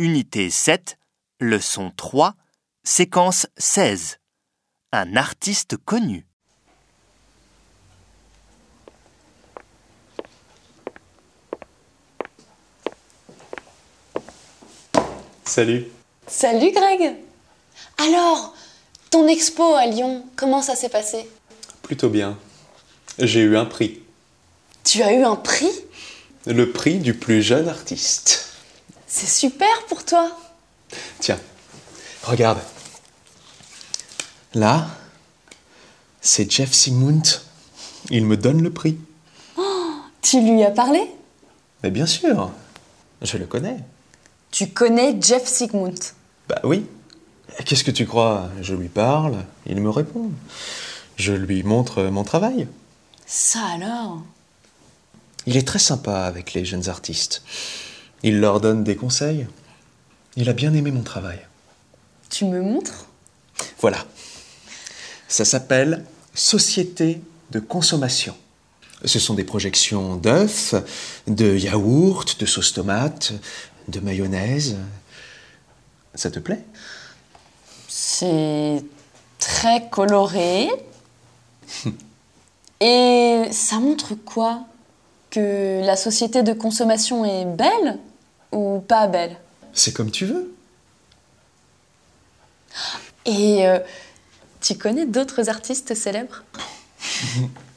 Unité 7, leçon 3, séquence 16. Un artiste connu. Salut. Salut Greg Alors, ton expo à Lyon, comment ça s'est passé? Plutôt bien. J'ai eu un prix. Tu as eu un prix? Le prix du plus jeune artiste. C'est super pour toi Tiens, regarde. Là, c'est Jeff Sigmund. Il me donne le prix. Tu lui as parlé? Mais bien sûr, je le connais. Tu connais Jeff Sigmund Bah oui. Qu'est-ce que tu crois? Je lui parle, il me répond. Je lui montre mon travail. Ça alors? Il est très sympa avec les jeunes artistes. Il leur donne des conseils. Il a bien aimé mon travail. Tu me montres? Voilà. Ça s'appelle Société de consommation. Ce sont des projections d'œufs, de yaourts, de sauce tomate, de mayonnaise. Ça te plaît? C'est très coloré. Et ça montre quoi? Que la société de consommation est belle? Pas belle C'est comme tu veux. Et euh, tu connais d'autres artistes célèbres?